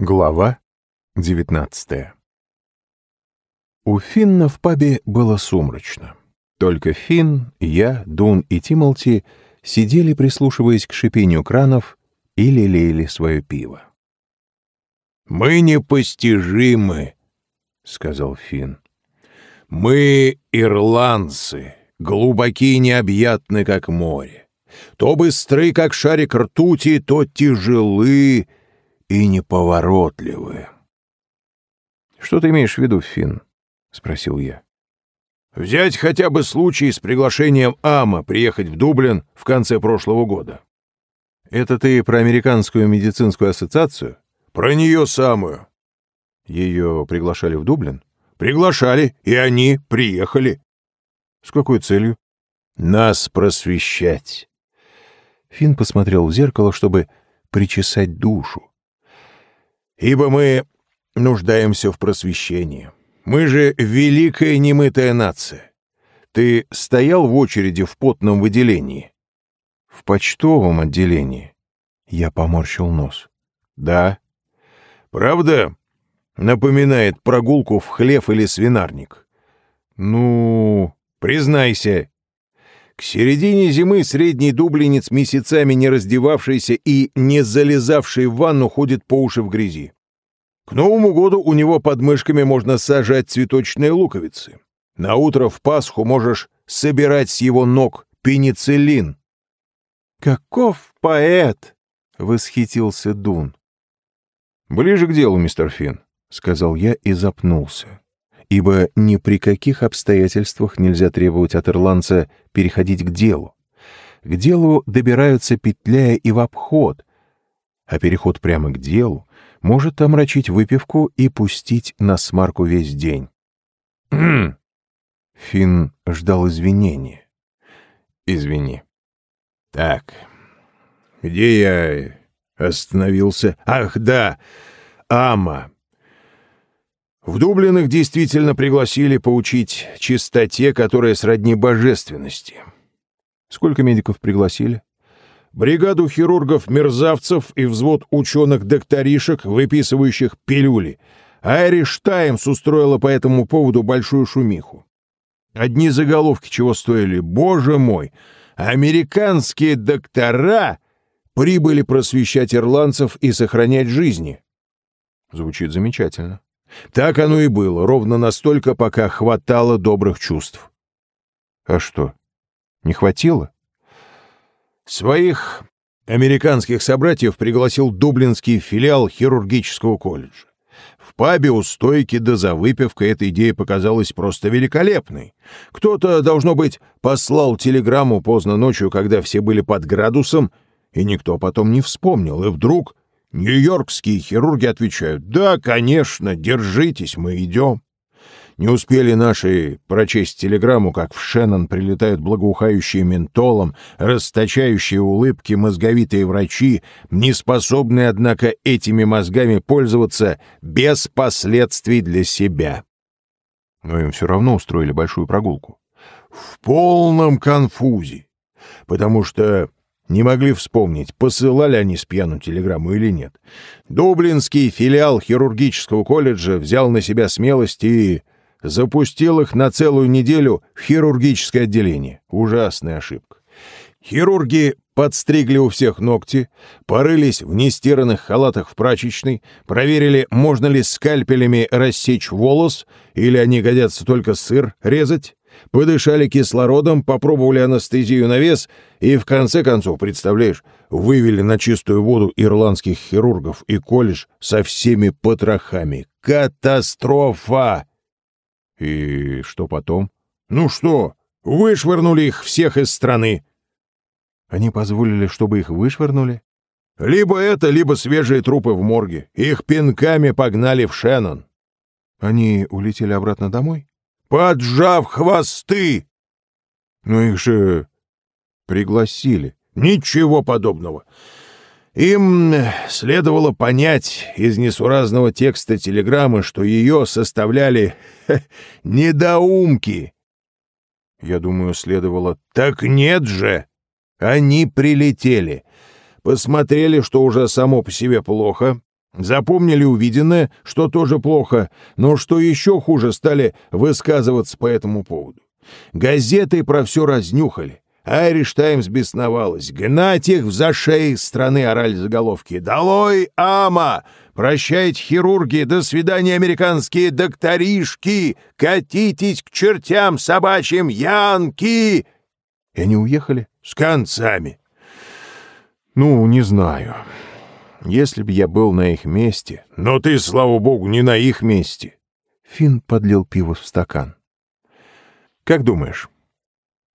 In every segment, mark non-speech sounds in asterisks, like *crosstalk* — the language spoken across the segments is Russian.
Глава 19 У Финна в пабе было сумрачно. Только Финн, я, Дун и Тимолти сидели, прислушиваясь к шипению кранов, и лелеяли свое пиво. «Мы непостижимы», — сказал Финн. «Мы ирландцы, глубоки и необъятны, как море. То быстры, как шарик ртути, то тяжелы, и неповоротливы. «Что ты имеешь в виду, Финн?» — спросил я. «Взять хотя бы случай с приглашением Ама приехать в Дублин в конце прошлого года». «Это ты про Американскую медицинскую ассоциацию?» «Про нее самую». «Ее приглашали в Дублин?» «Приглашали, и они приехали». «С какой целью?» «Нас просвещать». Финн посмотрел в зеркало, чтобы причесать душу ибо мы нуждаемся в просвещении. Мы же великая немытая нация. Ты стоял в очереди в потном выделении? В почтовом отделении. Я поморщил нос. Да. Правда? Напоминает прогулку в хлев или свинарник. Ну, признайся. К середине зимы средний дублинец, месяцами не раздевавшийся и не залезавший в ванну, ходит по уши в грязи. К Новому году у него под мышками можно сажать цветочные луковицы. На утро в Пасху можешь собирать с его ног пенициллин. «Каков поэт!» — восхитился Дун. «Ближе к делу, мистер Финн», — сказал я и запнулся ибо ни при каких обстоятельствах нельзя требовать от ирландца переходить к делу. К делу добираются петляя и в обход, а переход прямо к делу может омрачить выпивку и пустить на смарку весь день. *clears throat* Финн ждал извинения. «Извини». «Так, где я остановился? Ах, да, Ама. В Дублин их действительно пригласили поучить чистоте, которая сродни божественности. Сколько медиков пригласили? Бригаду хирургов-мерзавцев и взвод ученых-докторишек, выписывающих пилюли. Айриш Таймс устроила по этому поводу большую шумиху. Одни заголовки чего стоили, боже мой, американские доктора прибыли просвещать ирландцев и сохранять жизни. Звучит замечательно. Так оно и было, ровно настолько, пока хватало добрых чувств. А что, не хватило? Своих американских собратьев пригласил дублинский филиал хирургического колледжа. В пабе у стойки да за выпивкой эта идея показалась просто великолепной. Кто-то, должно быть, послал телеграмму поздно ночью, когда все были под градусом, и никто потом не вспомнил, и вдруг Нью-Йоркские хирурги отвечают, «Да, конечно, держитесь, мы идем». Не успели наши прочесть телеграмму, как в Шеннон прилетают благоухающие ментолом, расточающие улыбки мозговитые врачи, не способные, однако, этими мозгами пользоваться без последствий для себя. Но им все равно устроили большую прогулку. В полном конфузе, потому что не могли вспомнить, посылали они с пьяну телеграмму или нет. Дублинский филиал хирургического колледжа взял на себя смелость и запустил их на целую неделю в хирургическое отделение. Ужасная ошибка. Хирурги подстригли у всех ногти, порылись в нестиранных халатах в прачечной, проверили, можно ли скальпелями рассечь волос, или они годятся только сыр резать, подышали кислородом, попробовали анестезию на вес и, в конце концов, представляешь, вывели на чистую воду ирландских хирургов и колледж со всеми потрохами. Катастрофа! И что потом? Ну что, вышвырнули их всех из страны. Они позволили, чтобы их вышвырнули? Либо это, либо свежие трупы в морге. Их пинками погнали в Шеннон. Они улетели обратно домой? поджав хвосты. Но их же пригласили. Ничего подобного. Им следовало понять из несуразного текста телеграммы, что ее составляли ха, недоумки. Я думаю, следовало... Так нет же! Они прилетели, посмотрели, что уже само по себе плохо, Запомнили увиденное, что тоже плохо, но что еще хуже, стали высказываться по этому поводу. Газеты про все разнюхали. Айриш Таймс бесновалась. «Гнать их в зашей!» — страны орали заголовки. «Долой, Ама! Прощайте, хирурги! До свидания, американские докторишки! Катитесь к чертям собачьим, янки!» И они уехали? «С концами!» Ну, не знаю. Если б я был на их месте... Но ты, слава богу, не на их месте. Финн подлил пиво в стакан. Как думаешь,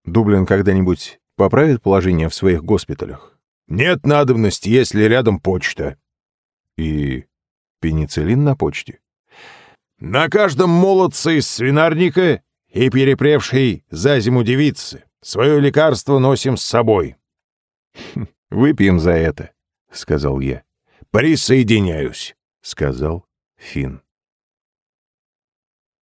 Дублин когда-нибудь поправит положение в своих госпиталях? Нет надобности, если рядом почта. И пенициллин на почте? На каждом молодце из свинарника и перепревшей за зиму девицы. Свое лекарство носим с собой. «Выпьем за это», — сказал я. «Присоединяюсь», — сказал Финн.